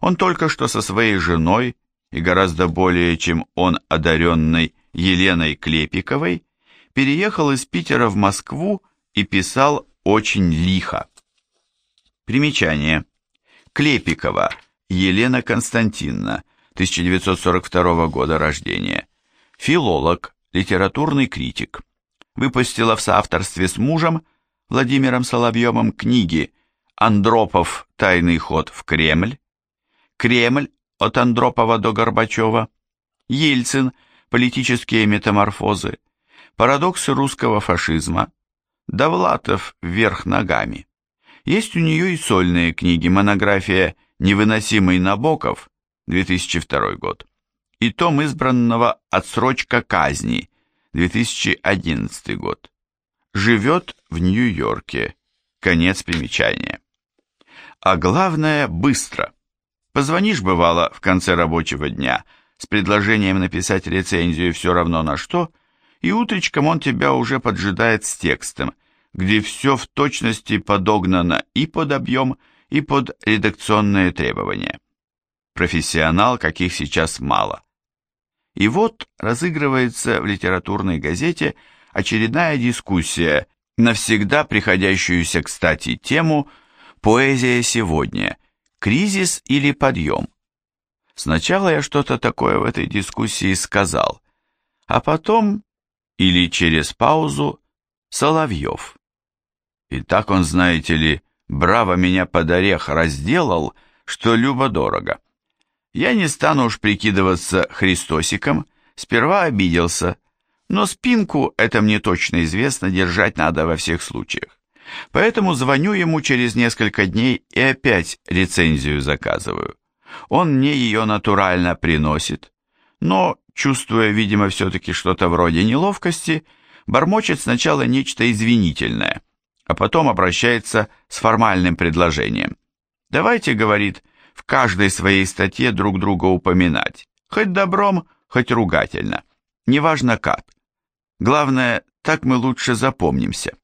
Он только что со своей женой и гораздо более, чем он одаренной Еленой Клепиковой, переехал из Питера в Москву и писал очень лихо. Примечание. Клепикова Елена Константиновна, 1942 года рождения. Филолог, литературный критик. Выпустила в соавторстве с мужем Владимиром Соловьевым книги «Андропов. Тайный ход в Кремль», «Кремль. От Андропова до Горбачева», «Ельцин. Политические метаморфозы», «Парадоксы русского фашизма», «Довлатов. Вверх ногами». Есть у нее и сольные книги, монография «Невыносимый Набоков» 2002 год и том избранного «Отсрочка казни» 2011 год. Живет в Нью-Йорке. Конец примечания. А главное, быстро. Позвонишь, бывало, в конце рабочего дня с предложением написать рецензию все равно на что, и утречком он тебя уже поджидает с текстом, где все в точности подогнано и под объем, и под редакционные требования. Профессионал, каких сейчас мало. И вот разыгрывается в литературной газете очередная дискуссия на всегда приходящуюся кстати тему «Поэзия сегодня. Кризис или подъем?». Сначала я что-то такое в этой дискуссии сказал, а потом, или через паузу, Соловьев. И так он, знаете ли, браво меня под орех разделал, что любо-дорого. Я не стану уж прикидываться Христосиком, сперва обиделся, но спинку, это мне точно известно, держать надо во всех случаях. Поэтому звоню ему через несколько дней и опять рецензию заказываю. Он мне ее натурально приносит, но, чувствуя, видимо, все-таки что-то вроде неловкости, бормочет сначала нечто извинительное, а потом обращается с формальным предложением. «Давайте, — говорит, — в каждой своей статье друг друга упоминать, хоть добром, хоть ругательно, неважно как. Главное, так мы лучше запомнимся.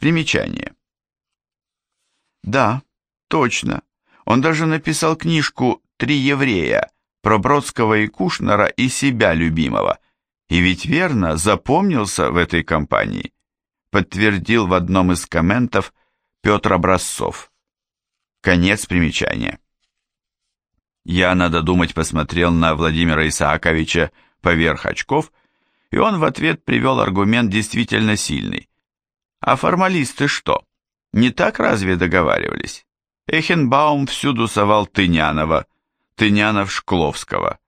Примечание. Да, точно. Он даже написал книжку «Три еврея» про Бродского и Кушнера и себя любимого. И ведь верно, запомнился в этой компании. Подтвердил в одном из комментов Петр Образцов. Конец примечания. Я, надо думать, посмотрел на Владимира Исааковича поверх очков, и он в ответ привел аргумент действительно сильный. А формалисты что? Не так разве договаривались? Эхенбаум всюду совал Тынянова, Тынянов Шкловского.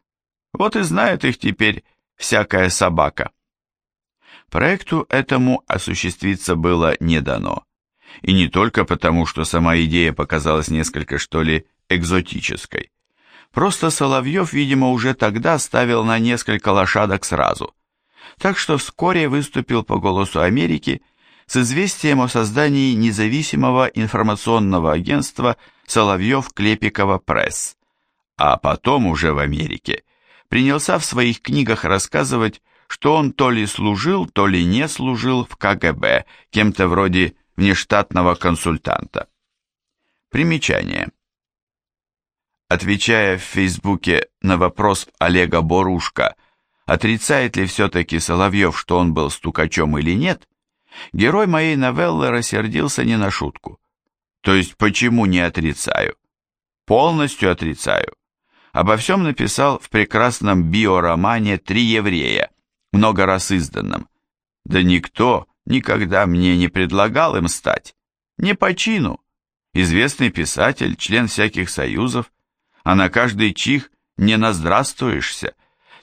Вот и знает их теперь всякая собака. Проекту этому осуществиться было не дано. И не только потому, что сама идея показалась несколько, что ли, экзотической. Просто Соловьев, видимо, уже тогда ставил на несколько лошадок сразу. Так что вскоре выступил по «Голосу Америки» с известием о создании независимого информационного агентства Соловьев-Клепикова Пресс. А потом уже в Америке принялся в своих книгах рассказывать, что он то ли служил, то ли не служил в КГБ, кем-то вроде внештатного консультанта. Примечание. Отвечая в Фейсбуке на вопрос Олега Борушка, отрицает ли все-таки Соловьев, что он был стукачом или нет, герой моей новеллы рассердился не на шутку. То есть почему не отрицаю? Полностью отрицаю. Обо всем написал в прекрасном биоромане «Три еврея», много раз изданном. Да никто никогда мне не предлагал им стать. Не по чину. Известный писатель, член всяких союзов, а на каждый чих не наздравствуешься.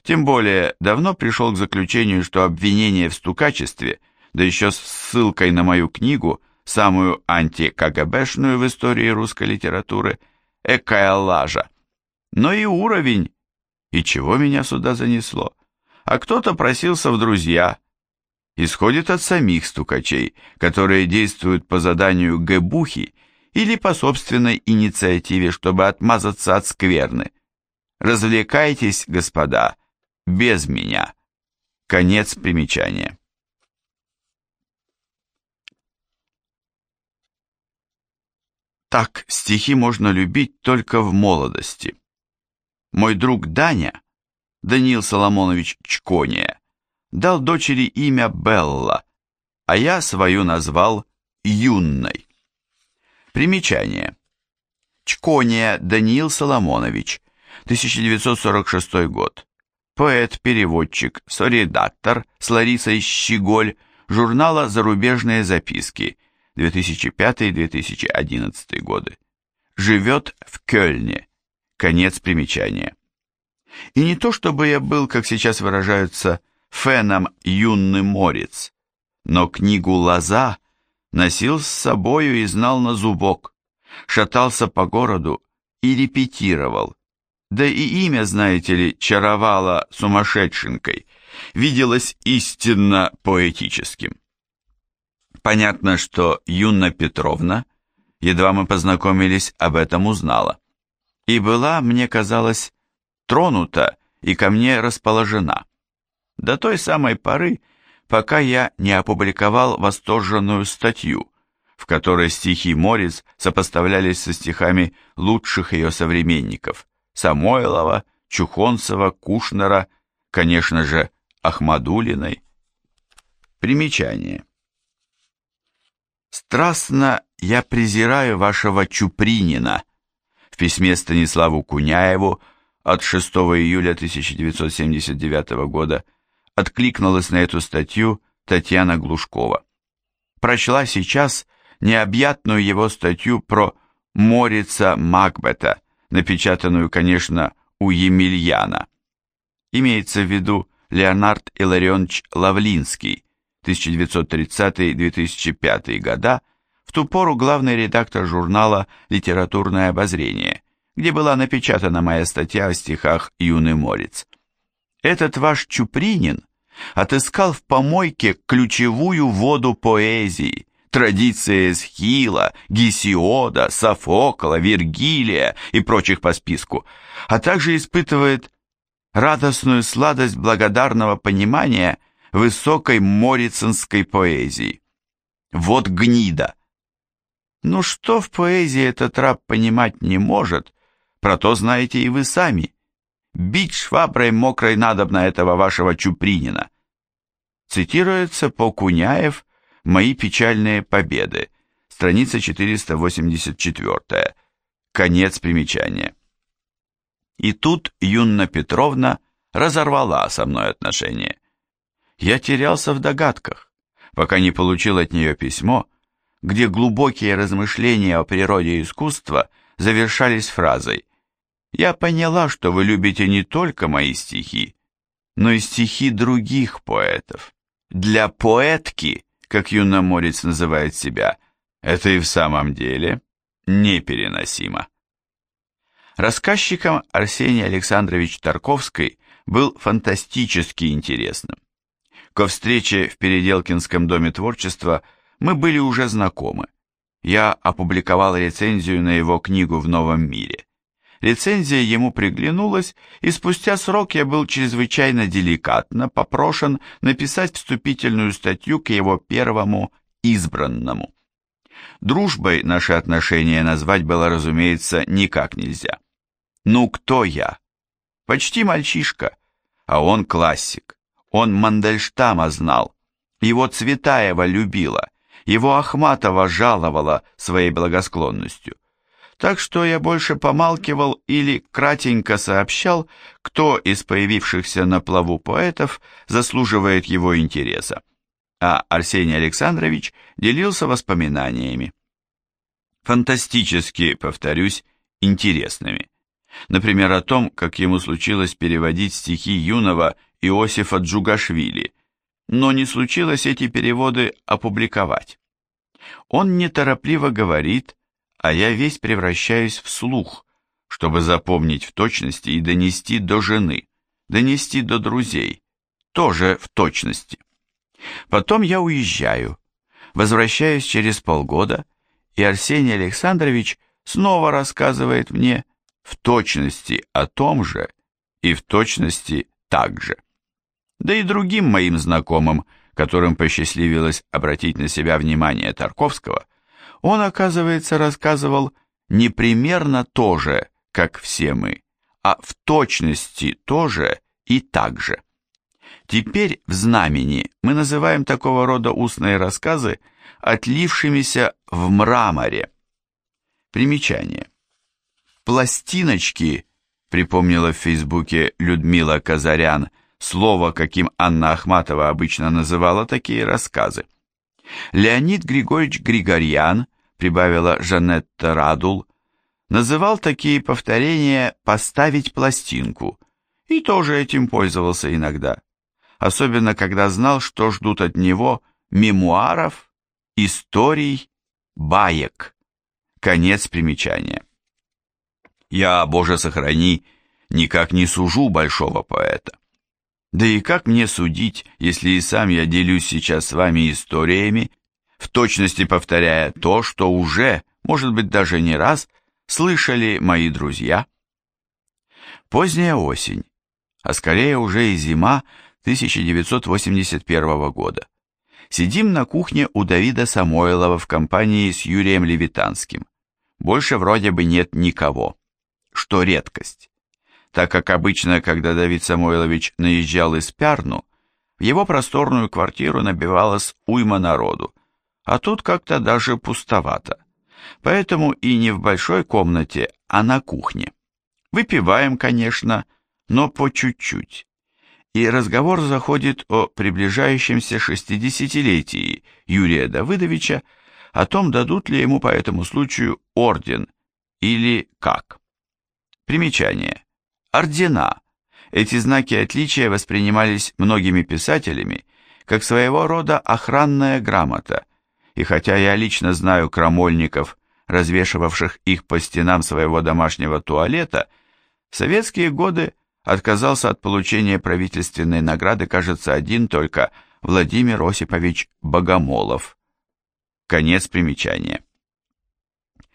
Тем более, давно пришел к заключению, что обвинение в стукачестве, да еще с ссылкой на мою книгу, самую анти-КГБшную в истории русской литературы, экая лажа. Но и уровень, и чего меня сюда занесло? А кто-то просился в друзья, исходит от самих стукачей, которые действуют по заданию Гэбухи или по собственной инициативе, чтобы отмазаться от скверны. Развлекайтесь, господа, без меня. Конец примечания. Так стихи можно любить только в молодости. Мой друг Даня, Даниил Соломонович Чкония, дал дочери имя Белла, а я свою назвал Юнной. Примечание. Чкония Даниил Соломонович, 1946 год. Поэт-переводчик, соредактор с Ларисой Щеголь журнала «Зарубежные записки», 2005-2011 годы. Живет в Кёльне. Конец примечания. И не то чтобы я был, как сейчас выражаются, феном юный морец, но книгу «Лоза» носил с собою и знал на зубок, шатался по городу и репетировал. Да и имя, знаете ли, чаровало сумасшедшенкой, виделось истинно поэтическим. Понятно, что Юна Петровна, едва мы познакомились, об этом узнала. И была, мне казалось, тронута и ко мне расположена. До той самой поры, пока я не опубликовал восторженную статью, в которой стихи Морец сопоставлялись со стихами лучших ее современников Самойлова, Чухонцева, Кушнера, конечно же, Ахмадулиной. Примечание. «Страстно я презираю вашего Чупринина» в письме Станиславу Куняеву от 6 июля 1979 года откликнулась на эту статью Татьяна Глушкова. Прочла сейчас необъятную его статью про Морица Макбета, напечатанную, конечно, у Емельяна. Имеется в виду Леонард Илларионович Лавлинский, 1930-2005 года, в ту пору главный редактор журнала «Литературное обозрение», где была напечатана моя статья о стихах «Юный морец». Этот ваш Чупринин отыскал в помойке ключевую воду поэзии, традиции Эсхила, Гесиода, Софокла, Вергилия и прочих по списку, а также испытывает радостную сладость благодарного понимания высокой морицинской поэзии. Вот гнида! Ну что в поэзии этот раб понимать не может, про то знаете и вы сами. Бить шваброй мокрой надобно этого вашего Чупринина. Цитируется по Куняев «Мои печальные победы», страница 484, конец примечания. И тут Юнна Петровна разорвала со мной отношения. Я терялся в догадках, пока не получил от нее письмо, где глубокие размышления о природе искусства завершались фразой «Я поняла, что вы любите не только мои стихи, но и стихи других поэтов. Для поэтки, как Юна Морец называет себя, это и в самом деле непереносимо». Рассказчиком Арсений Александрович Тарковский был фантастически интересным. Ко встрече в Переделкинском доме творчества мы были уже знакомы. Я опубликовал рецензию на его книгу «В новом мире». Рецензия ему приглянулась, и спустя срок я был чрезвычайно деликатно попрошен написать вступительную статью к его первому избранному. Дружбой наши отношения назвать было, разумеется, никак нельзя. Ну кто я? Почти мальчишка, а он классик. Он Мандельштама знал, его Цветаева любила, его Ахматова жаловала своей благосклонностью. Так что я больше помалкивал или кратенько сообщал, кто из появившихся на плаву поэтов заслуживает его интереса. А Арсений Александрович делился воспоминаниями. Фантастически, повторюсь, интересными. Например, о том, как ему случилось переводить стихи юного Иосифа Джугашвили, но не случилось эти переводы опубликовать. Он неторопливо говорит, а я весь превращаюсь в слух, чтобы запомнить в точности и донести до жены, донести до друзей, тоже в точности. Потом я уезжаю, возвращаюсь через полгода, и Арсений Александрович снова рассказывает мне в точности о том же и в точности так же да и другим моим знакомым, которым посчастливилось обратить на себя внимание Тарковского, он, оказывается, рассказывал не примерно то же, как все мы, а в точности то же и так же. Теперь в знамени мы называем такого рода устные рассказы отлившимися в мраморе. Примечание. Пластиночки, припомнила в Фейсбуке Людмила Казарян, слово, каким Анна Ахматова обычно называла такие рассказы. Леонид Григорьевич Григорьян, прибавила Жанетта Радул, называл такие повторения «поставить пластинку» и тоже этим пользовался иногда, особенно когда знал, что ждут от него мемуаров, историй, баек. Конец примечания. Я, Боже сохрани, никак не сужу большого поэта. Да и как мне судить, если и сам я делюсь сейчас с вами историями, в точности повторяя то, что уже, может быть даже не раз, слышали мои друзья? Поздняя осень, а скорее уже и зима 1981 года. Сидим на кухне у Давида Самойлова в компании с Юрием Левитанским. Больше вроде бы нет никого, что редкость так как обычно, когда Давид Самойлович наезжал из Пярну, в его просторную квартиру набивалась уйма народу, а тут как-то даже пустовато. Поэтому и не в большой комнате, а на кухне. Выпиваем, конечно, но по чуть-чуть. И разговор заходит о приближающемся шестидесятилетии Юрия Давыдовича, о том, дадут ли ему по этому случаю орден или как. Примечание. Ордена. Эти знаки отличия воспринимались многими писателями как своего рода охранная грамота, и хотя я лично знаю крамольников, развешивавших их по стенам своего домашнего туалета, в советские годы отказался от получения правительственной награды, кажется, один только Владимир Осипович Богомолов. Конец примечания.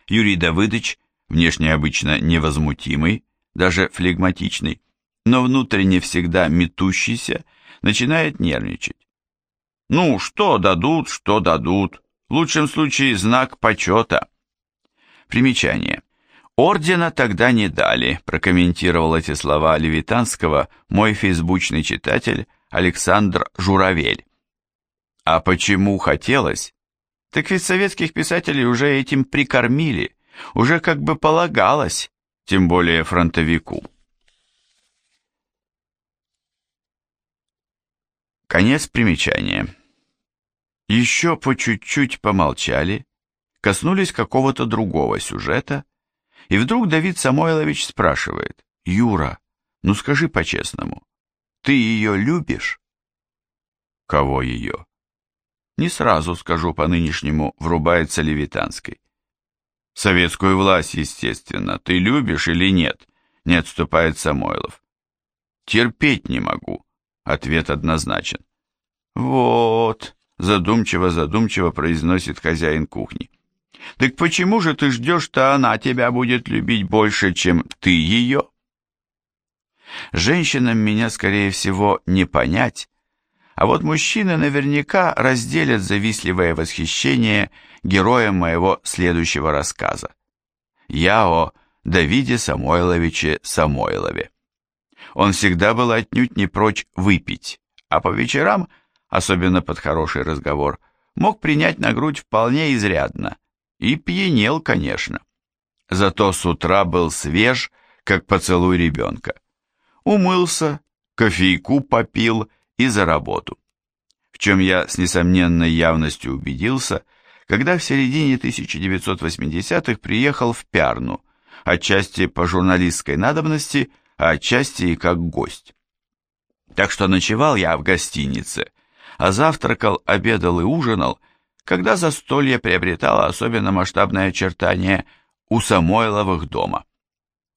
Юрий Давыдович, внешне обычно невозмутимый, даже флегматичный, но внутренне всегда метущийся, начинает нервничать. Ну, что дадут, что дадут. В лучшем случае знак почета. Примечание. Ордена тогда не дали, прокомментировал эти слова Левитанского мой фейсбучный читатель Александр Журавель. А почему хотелось? Так ведь советских писателей уже этим прикормили, уже как бы полагалось тем более фронтовику. Конец примечания. Еще по чуть-чуть помолчали, коснулись какого-то другого сюжета, и вдруг Давид Самойлович спрашивает, «Юра, ну скажи по-честному, ты ее любишь?» «Кого ее?» «Не сразу скажу по-нынешнему», врубается Левитанской. Советскую власть, естественно. Ты любишь или нет? Не отступает Самойлов. Терпеть не могу. Ответ однозначен. Вот, задумчиво-задумчиво произносит хозяин кухни. Так почему же ты ждешь, что она тебя будет любить больше, чем ты ее? Женщинам меня, скорее всего, не понять, а вот мужчины наверняка разделят завистливое восхищение героем моего следующего рассказа. Я о Давиде Самойловиче Самойлове. Он всегда был отнюдь не прочь выпить, а по вечерам, особенно под хороший разговор, мог принять на грудь вполне изрядно. И пьянел, конечно. Зато с утра был свеж, как поцелуй ребенка. Умылся, кофейку попил и за работу. В чем я с несомненной явностью убедился, когда в середине 1980-х приехал в Пярну, отчасти по журналистской надобности, а отчасти и как гость. Так что ночевал я в гостинице, а завтракал, обедал и ужинал, когда застолье приобретало особенно масштабное очертание у Самойловых дома.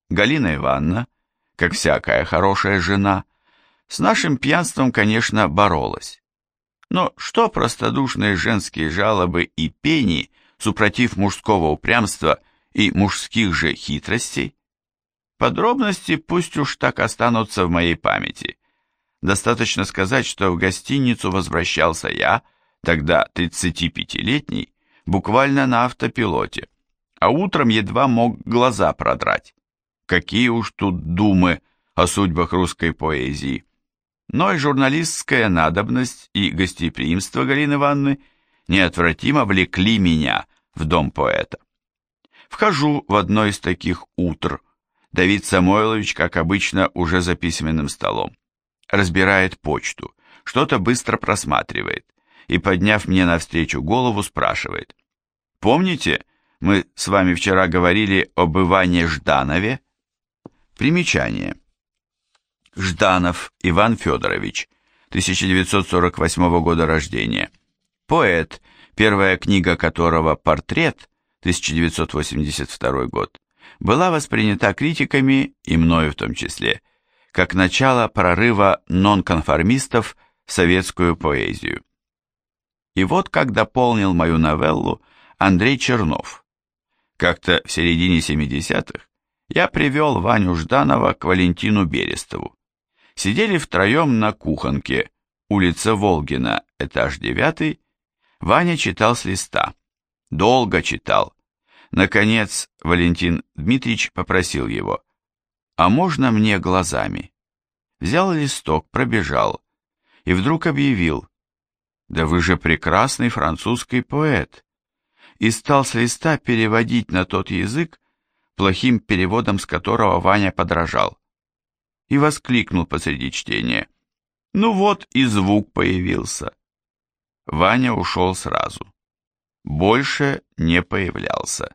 Галина Ивановна, как всякая хорошая жена, с нашим пьянством, конечно, боролась. Но что простодушные женские жалобы и пени, супротив мужского упрямства и мужских же хитростей? Подробности пусть уж так останутся в моей памяти. Достаточно сказать, что в гостиницу возвращался я, тогда 35-летний, буквально на автопилоте, а утром едва мог глаза продрать. Какие уж тут думы о судьбах русской поэзии. Но и журналистская надобность и гостеприимство Галины Ивановны неотвратимо влекли меня в дом поэта. Вхожу в одно из таких утр. Давид Самойлович, как обычно, уже за письменным столом. Разбирает почту, что-то быстро просматривает и, подняв мне навстречу голову, спрашивает. «Помните, мы с вами вчера говорили об Иване Жданове?» Примечание. Жданов Иван Федорович, 1948 года рождения. Поэт, первая книга которого «Портрет» 1982 год, была воспринята критиками, и мною в том числе, как начало прорыва нонконформистов в советскую поэзию. И вот как дополнил мою новеллу Андрей Чернов. Как-то в середине 70-х я привел Ваню Жданова к Валентину Берестову. Сидели втроем на кухонке, улица Волгина, этаж 9. Ваня читал с листа. Долго читал. Наконец, Валентин Дмитриевич попросил его. «А можно мне глазами?» Взял листок, пробежал. И вдруг объявил. «Да вы же прекрасный французский поэт!» И стал с листа переводить на тот язык, плохим переводом с которого Ваня подражал. И воскликнул посреди чтения. «Ну вот и звук появился!» Ваня ушел сразу больше не появлялся.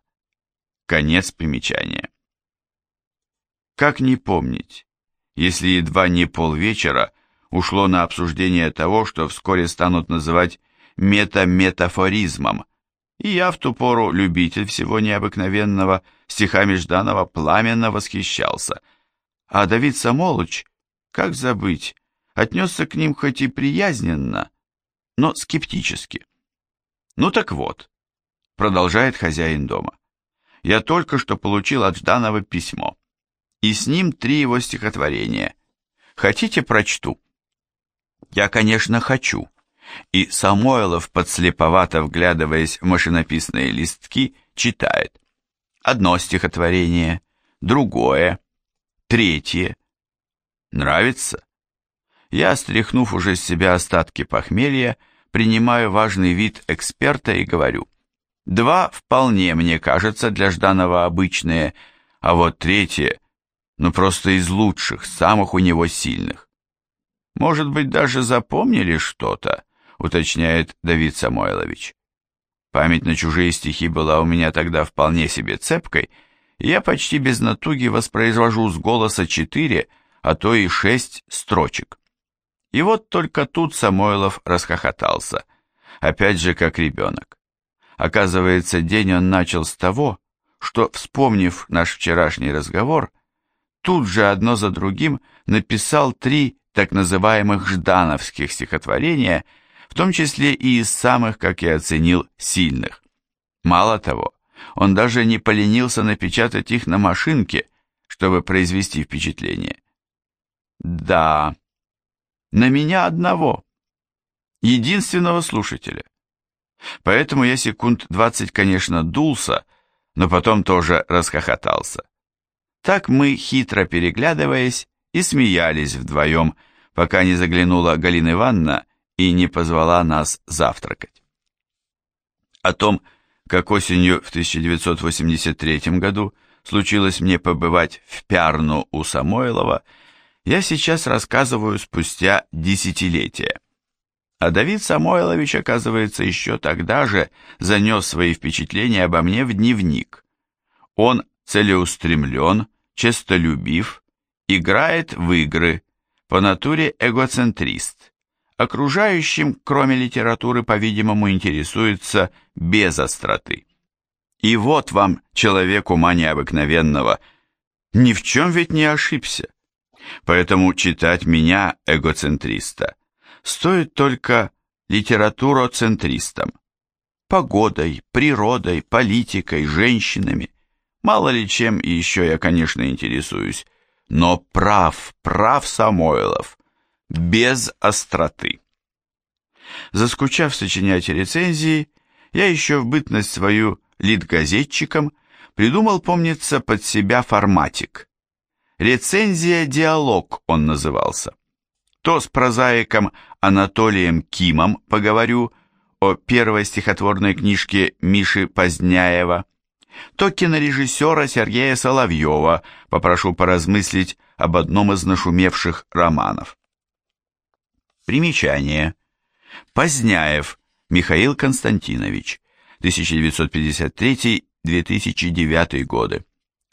Конец примечания. Как не помнить, если едва не полвечера ушло на обсуждение того, что вскоре станут называть метаметафоризмом, и я в ту пору, любитель всего необыкновенного, стихами Жданова пламенно восхищался. А Давид Самолыч, как забыть, отнесся к ним хоть и приязненно, но скептически. Ну так вот, продолжает хозяин дома. Я только что получил от Жданова письмо. И с ним три его стихотворения. Хотите, прочту? Я, конечно, хочу. И Самойлов, подслеповато вглядываясь в машинописные листки, читает. Одно стихотворение, другое, третье. Нравится? Я, стряхнув уже с себя остатки похмелья, принимаю важный вид эксперта и говорю. Два вполне, мне кажется, для Жданова обычные, а вот третье, ну просто из лучших, самых у него сильных. Может быть, даже запомнили что-то, уточняет Давид Самойлович. Память на чужие стихи была у меня тогда вполне себе цепкой, я почти без натуги воспроизвожу с голоса четыре, а то и шесть строчек. И вот только тут Самойлов расхохотался, опять же как ребенок. Оказывается, день он начал с того, что, вспомнив наш вчерашний разговор, тут же одно за другим написал три так называемых ждановских стихотворения, в том числе и из самых, как я оценил, сильных. Мало того, он даже не поленился напечатать их на машинке, чтобы произвести впечатление. Да, на меня одного, единственного слушателя. Поэтому я секунд двадцать, конечно, дулся, но потом тоже расхохотался. Так мы, хитро переглядываясь, и смеялись вдвоем, пока не заглянула Галина Ивановна и не позвала нас завтракать. О том, как осенью в 1983 году случилось мне побывать в Пярну у Самойлова, я сейчас рассказываю спустя десятилетия. А Давид Самойлович, оказывается, еще тогда же занес свои впечатления обо мне в дневник. Он целеустремлен, честолюбив, играет в игры, по натуре эгоцентрист. Окружающим, кроме литературы, по-видимому, интересуется без остроты. И вот вам, человек ума необыкновенного, ни в чем ведь не ошибся. Поэтому читать меня, эгоцентриста, стоит только литературоцентристам. Погодой, природой, политикой, женщинами. Мало ли чем еще я, конечно, интересуюсь. Но прав, прав Самойлов. Без остроты. Заскучав сочинять рецензии, Я еще в бытность свою литгазетчиком придумал, помнится, под себя форматик. Рецензия-диалог он назывался. То с прозаиком Анатолием Кимом поговорю о первой стихотворной книжке Миши Поздняева, то кинорежиссера Сергея Соловьева попрошу поразмыслить об одном из нашумевших романов. Примечание. Поздняев Михаил Константинович, 1953-2009 годы.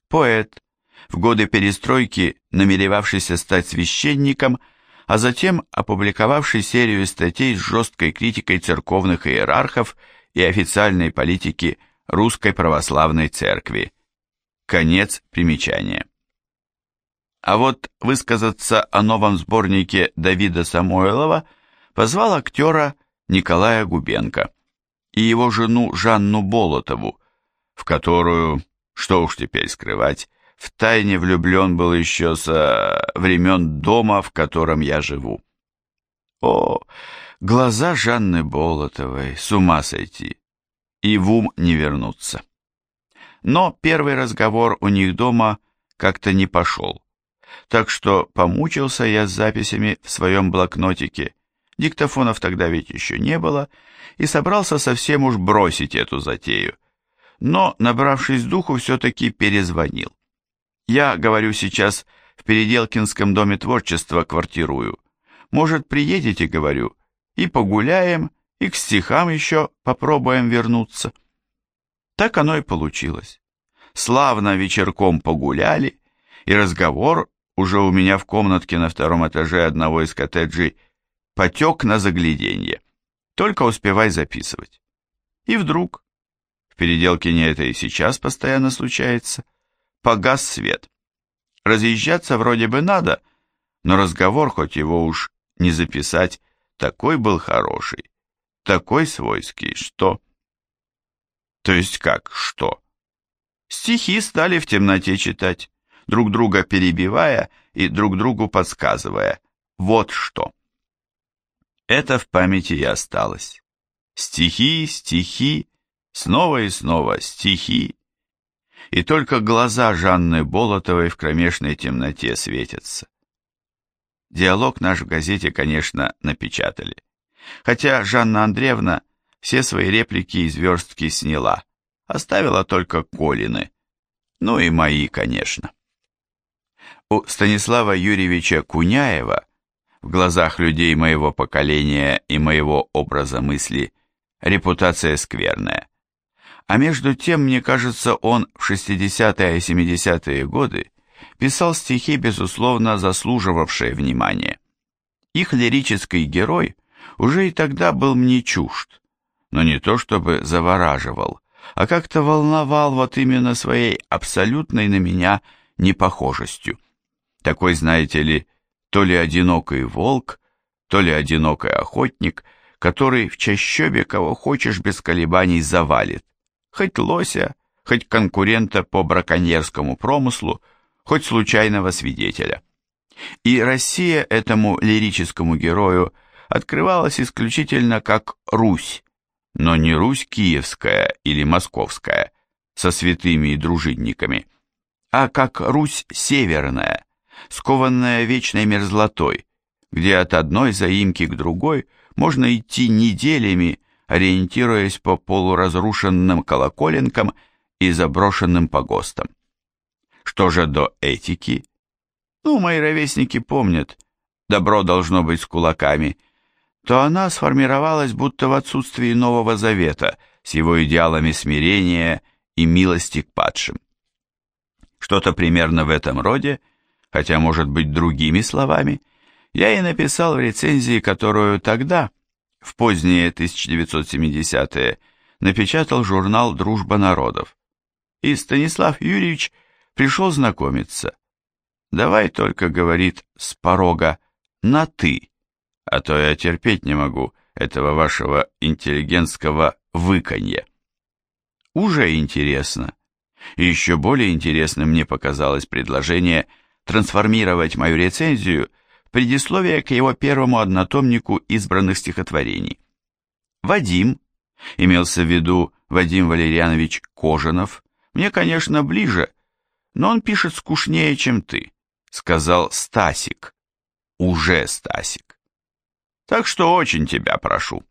Поэт, в годы перестройки намеревавшийся стать священником, а затем опубликовавший серию статей с жесткой критикой церковных иерархов и официальной политики Русской Православной Церкви. Конец примечания. А вот высказаться о новом сборнике Давида Самойлова позвал актера Николая Губенко и его жену Жанну Болотову, в которую, что уж теперь скрывать, втайне влюблен был еще со времен дома, в котором я живу. О, глаза Жанны Болотовой, с ума сойти и в ум не вернуться. Но первый разговор у них дома как-то не пошел, так что помучился я с записями в своем блокнотике, диктофонов тогда ведь еще не было, и собрался совсем уж бросить эту затею. Но, набравшись духу, все-таки перезвонил. Я, говорю, сейчас в Переделкинском доме творчества квартирую. Может, приедете, говорю, и погуляем, и к стихам еще попробуем вернуться. Так оно и получилось. Славно вечерком погуляли, и разговор уже у меня в комнатке на втором этаже одного из коттеджей потек на загляденье. Только успевай записывать. И вдруг, в переделке не это и сейчас постоянно случается, погас свет. Разъезжаться вроде бы надо, но разговор, хоть его уж не записать, такой был хороший, такой свойский, что... То есть как, что? Стихи стали в темноте читать, друг друга перебивая и друг другу подсказывая. Вот что. Это в памяти и осталось. Стихи, стихи, снова и снова стихи. И только глаза Жанны Болотовой в кромешной темноте светятся. Диалог наш в газете, конечно, напечатали хотя Жанна Андреевна все свои реплики и зверстки сняла, оставила только Колины, ну и мои, конечно. У Станислава Юрьевича Куняева в глазах людей моего поколения и моего образа мысли репутация скверная. А между тем, мне кажется, он в 60-е и 70-е годы писал стихи, безусловно, заслуживавшие внимания. Их лирический герой уже и тогда был мне чужд, но не то чтобы завораживал, а как-то волновал вот именно своей абсолютной на меня непохожестью. Такой, знаете ли, то ли одинокий волк, то ли одинокий охотник, который в чащобе кого хочешь без колебаний завалит, хоть лося, хоть конкурента по браконьерскому промыслу, хоть случайного свидетеля. И Россия этому лирическому герою – открывалась исключительно как Русь, но не Русь киевская или московская, со святыми и дружинниками, а как Русь северная, скованная вечной мерзлотой, где от одной заимки к другой можно идти неделями, ориентируясь по полуразрушенным колоколенкам и заброшенным погостам. Что же до этики? Ну, мои ровесники помнят, добро должно быть с кулаками – то она сформировалась будто в отсутствии Нового Завета с его идеалами смирения и милости к падшим. Что-то примерно в этом роде, хотя, может быть, другими словами, я и написал в рецензии, которую тогда, в поздние 1970-е, напечатал журнал «Дружба народов». И Станислав Юрьевич пришел знакомиться. «Давай только, — говорит с порога, — на «ты» а то я терпеть не могу этого вашего интеллигентского выканья. Уже интересно. И еще более интересным мне показалось предложение трансформировать мою рецензию в предисловие к его первому однотомнику избранных стихотворений. Вадим, Имелся в виду Вадим Валерьянович Кожанов. Мне, конечно, ближе, но он пишет скучнее, чем ты, сказал Стасик. Уже Стасик. Так что очень тебя прошу.